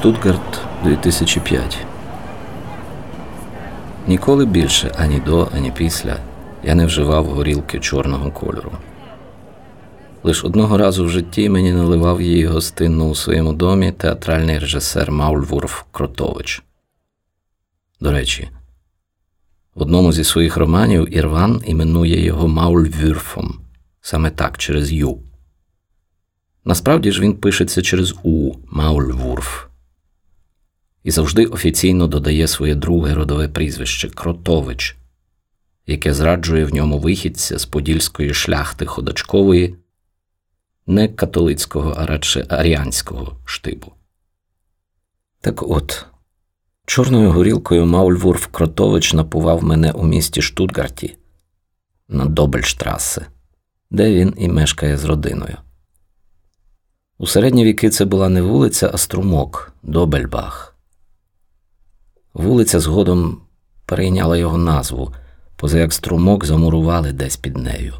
Штутгарт 2005 Ніколи більше ані до, ані після я не вживав горілки чорного кольору. Лиш одного разу в житті мені наливав її гостинно у своєму домі театральний режисер Маульвурф Кротович. До речі, в одному зі своїх романів Ірван іменує його Маульвюрфом, саме так через Ю. Насправді ж він пишеться через У Маульвурф. І завжди офіційно додає своє друге родове прізвище Кротович, яке зраджує в ньому вихідця з подільської шляхти ходачкової, не католицького, а радше аріанського штибу. Так от, чорною горілкою Маульвурф Кротович напував мене у місті Штутгарті на Добельштрасе, де він і мешкає з родиною. У середні віки це була не вулиця, а струмок Добельбах. Вулиця згодом перейняла його назву, поза як струмок замурували десь під нею.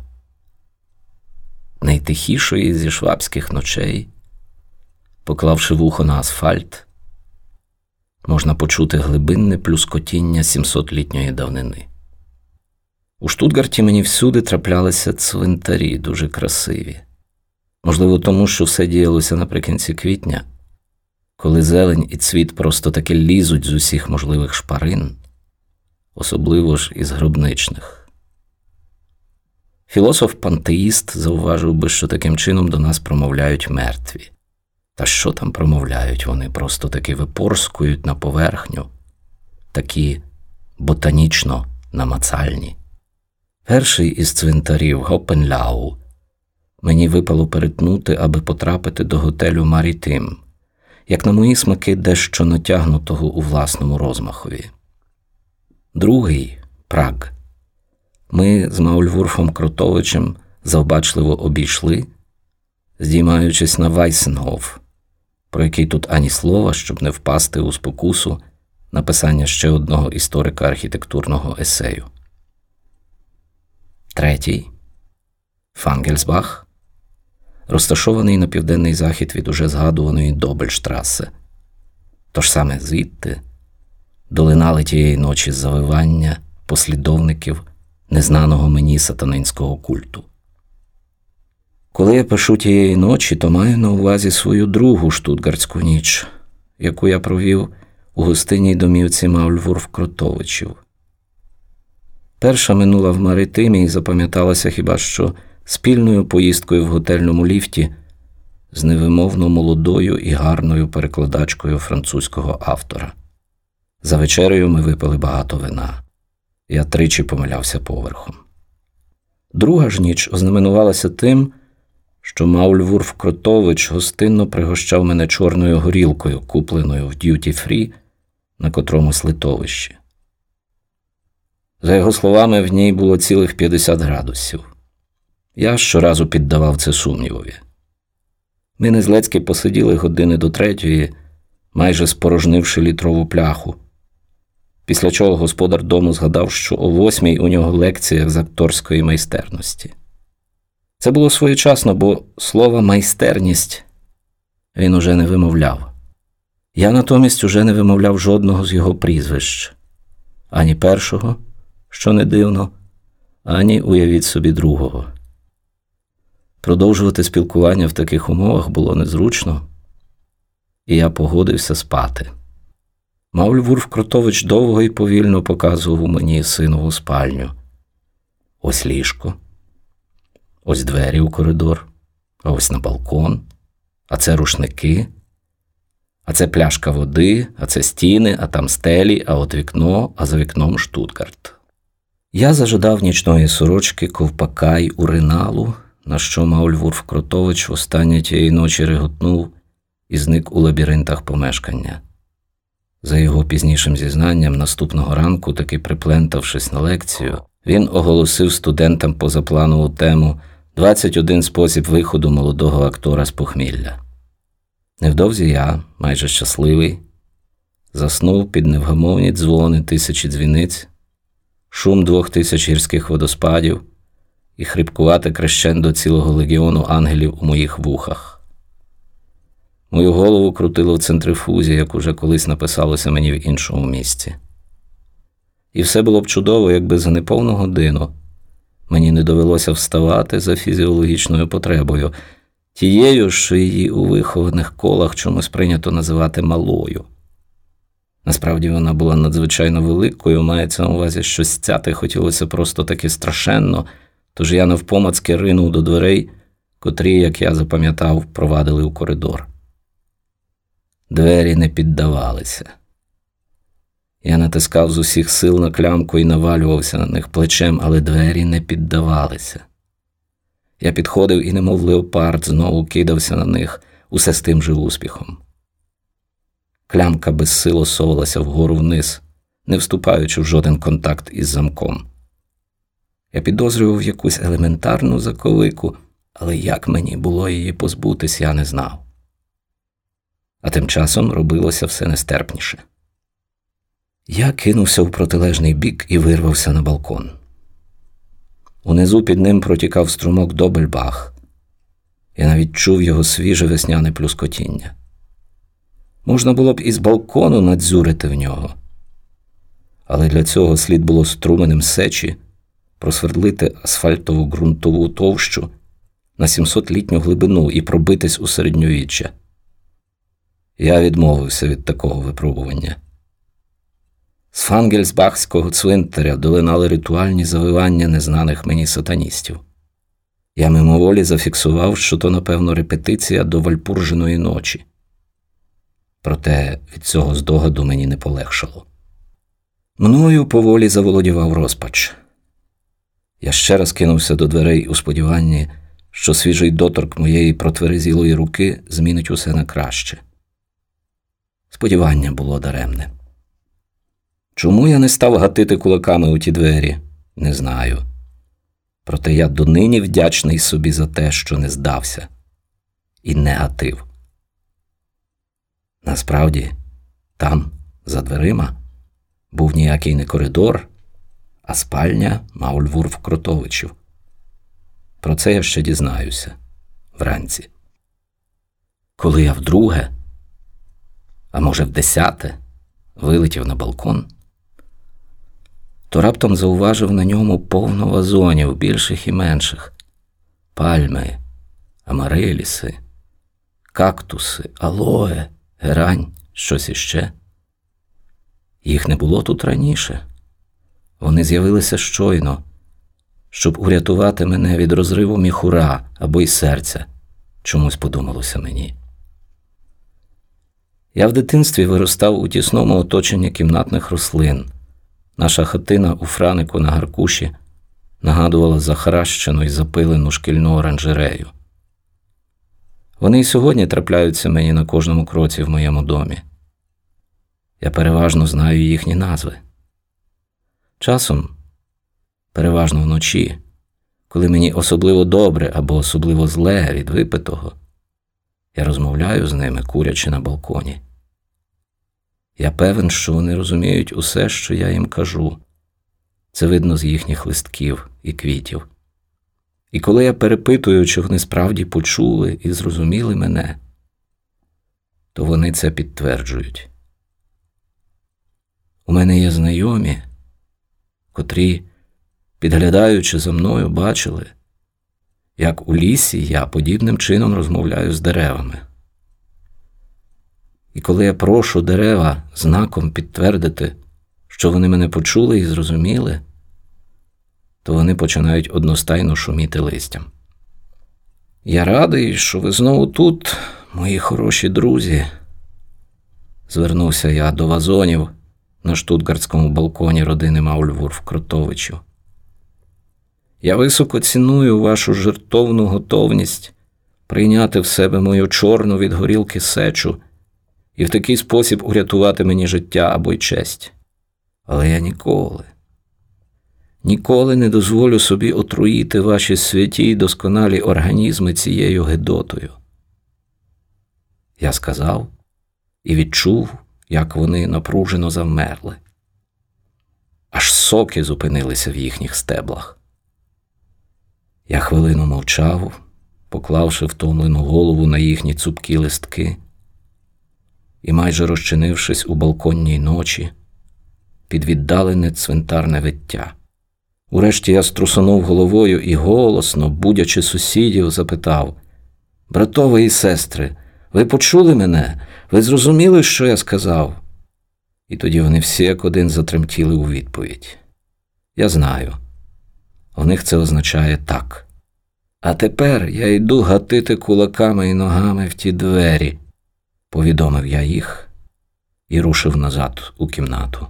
Найтихішої зі швабських ночей, поклавши вухо на асфальт, можна почути глибинне плюскотіння сімсотлітньої давнини. У Штутгарті мені всюди траплялися цвинтарі дуже красиві. Можливо, тому що все діялося наприкінці квітня, коли зелень і цвіт просто таки лізуть з усіх можливих шпарин, особливо ж із гробничних. Філософ пантеїст зауважив би, що таким чином до нас промовляють мертві. Та що там промовляють? Вони просто таки випорскують на поверхню, такі ботанічно намацальні. Перший із цвинтарів Гопенляу мені випало перетнути, аби потрапити до готелю Марітим, як на мої смаки дещо натягнутого у власному розмахові. Другий Праг. Ми з Маульвурфом Кротовичем завбачливо обійшли, здіймаючись на Вайсенгоф, про який тут ані слова, щоб не впасти у спокусу написання ще одного історика архітектурного есею. Третій Фангельсбах, розташований на південний захід від уже згадуваної Добельштраси. Тож саме звідти долинали тієї ночі завивання послідовників незнаного мені сатанинського культу. Коли я пишу тієї ночі, то маю на увазі свою другу штутгартську ніч, яку я провів у гостинній домівці Маульвурф Кротовичів. Перша минула в Маритимі і запам'яталася хіба що спільною поїздкою в готельному ліфті з невимовно молодою і гарною перекладачкою французького автора. За вечерею ми випили багато вина. Я тричі помилявся поверхом. Друга ж ніч ознаменувалася тим, що Маульвурф Кротович гостинно пригощав мене чорною горілкою, купленою в duty free на котромусь летовищі. За його словами, в ній було цілих 50 градусів. Я щоразу піддавав це сумнівові. Ми незлецьки посиділи години до третьої, майже спорожнивши літрову пляху. Після чого господар дому згадав, що о восьмій у нього лекція з акторської майстерності. Це було своєчасно, бо слово майстерність він уже не вимовляв. Я натомість уже не вимовляв жодного з його прізвищ ані першого, що не дивно, ані уявіть собі другого. Продовжувати спілкування в таких умовах було незручно, і я погодився спати. Маульвурф Кротович довго і повільно показував мені синову спальню. Ось ліжко, ось двері у коридор, а ось на балкон, а це рушники, а це пляшка води, а це стіни, а там стелі, а от вікно, а за вікном Штутгарт. Я зажадав нічної сорочки, ковпака й уриналу, на що Маульвурф Кротович останнє тієї ночі реготнув і зник у лабіринтах помешкання. За його пізнішим зізнанням, наступного ранку, таки приплентавшись на лекцію, він оголосив студентам позапланову тему 21 спосіб виходу молодого актора з похмілля. Невдовзі я, майже щасливий, заснув під невгамовні дзвони тисячі дзвіниць, шум двох тисяч гірських водоспадів і хрипкувате крещендо цілого легіону ангелів у моїх вухах. Мою голову крутило в центрифузі, як уже колись написалося мені в іншому місці. І все було б чудово, якби за неповну годину мені не довелося вставати за фізіологічною потребою, тією, що її у вихованих колах чомусь прийнято називати малою. Насправді вона була надзвичайно великою, мається на увазі, що стяти хотілося просто таки страшенно, тож я навпомацки ринув до дверей, котрі, як я запам'ятав, провадили у коридор. Двері не піддавалися. Я натискав з усіх сил на клямку і навалювався на них плечем, але двері не піддавалися. Я підходив і, немов леопард, знову кидався на них усе з тим же успіхом. Клямка безсило совалася вгору вниз, не вступаючи в жоден контакт із замком. Я підозрював якусь елементарну заковику, але як мені було її позбутись, я не знав. А тим часом робилося все нестерпніше. Я кинувся в протилежний бік і вирвався на балкон. Унизу під ним протікав струмок Добельбах. Я навіть чув його свіже весняне плюскотіння. Можна було б із балкону надзюрити в нього, але для цього слід було струменем сечі просвердлити асфальтову ґрунтову товщу на 700-літню глибину і пробитись у середньовіччя. Я відмовився від такого випробування. З фангельсбахського цвинтаря долинали ритуальні завивання незнаних мені сатаністів. Я мимоволі зафіксував, що то, напевно, репетиція до вальпурженої ночі. Проте від цього здогаду мені не полегшало. Мною поволі заволодівав розпач. Я ще раз кинувся до дверей у сподіванні, що свіжий доторк моєї протверезілої руки змінить усе на краще. Сподівання було даремне. Чому я не став гатити кулаками у ті двері? Не знаю. Проте я донині вдячний собі за те, що не здався, і не гатив. Насправді, там, за дверима, був ніякий не коридор, а спальня Маульвурф Кротовичів. Про це я ще дізнаюся вранці. Коли я вдруге, а може, в десяте, вилетів на балкон то раптом зауважив на ньому повно вазонів, більших і менших, пальми, амариліси, кактуси, алоe, герань, щось іще. Їх не було тут раніше. Вони з'явилися щойно, щоб урятувати мене від розриву міхура або й серця, чомусь подумалося мені. Я в дитинстві виростав у тісному оточенні кімнатних рослин. Наша хатина у франику на Гаркуші нагадувала захаращену і запилену шкільну оранжерею. Вони й сьогодні трапляються мені на кожному кроці в моєму домі. Я переважно знаю їхні назви. Часом, переважно вночі, коли мені особливо добре або особливо зле від випитого, я розмовляю з ними, курячи на балконі. Я певен, що вони розуміють усе, що я їм кажу. Це видно з їхніх листків і квітів. І коли я перепитую, чи вони справді почули і зрозуміли мене, то вони це підтверджують. У мене є знайомі, котрі, підглядаючи за мною, бачили, як у лісі я подібним чином розмовляю з деревами. І коли я прошу дерева знаком підтвердити, що вони мене почули і зрозуміли, то вони починають одностайно шуміти листям. Я радий, що ви знову тут, мої хороші друзі. Звернувся я до вазонів на штутгартському балконі родини Маульвурф Кротовичу. Я високо ціную вашу жертовну готовність прийняти в себе мою чорну від горілки сечу і в такий спосіб урятувати мені життя або й честь. Але я ніколи, ніколи не дозволю собі отруїти ваші святі й досконалі організми цією гидотою. Я сказав і відчув, як вони напружено завмерли. Аж соки зупинилися в їхніх стеблах. Я хвилину мовчав, поклавши втомлену голову на їхні цупкі листки і, майже розчинившись у балконній ночі, під віддалене цвинтарне виття. Урешті я струсонув головою і голосно, будячи сусідів, запитав Братове і сестри, ви почули мене? Ви зрозуміли, що я сказав? І тоді вони всі як один затремтіли у відповідь. Я знаю. У них це означає так. А тепер я йду гатити кулаками і ногами в ті двері, повідомив я їх і рушив назад у кімнату.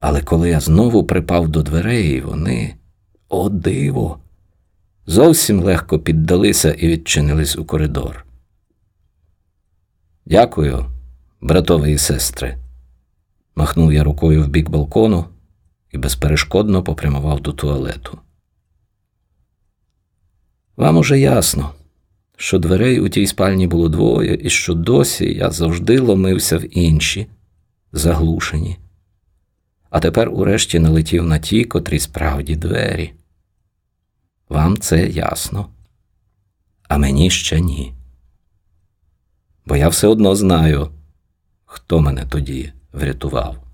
Але коли я знову припав до дверей, вони, о диво, зовсім легко піддалися і відчинились у коридор. Дякую, братові і сестри. Махнув я рукою в бік балкону і безперешкодно попрямував до туалету. Вам уже ясно, що дверей у тій спальні було двоє, і що досі я завжди ломився в інші, заглушені. А тепер урешті налетів на ті, котрі справді двері. Вам це ясно, а мені ще ні. Бо я все одно знаю, хто мене тоді врятував.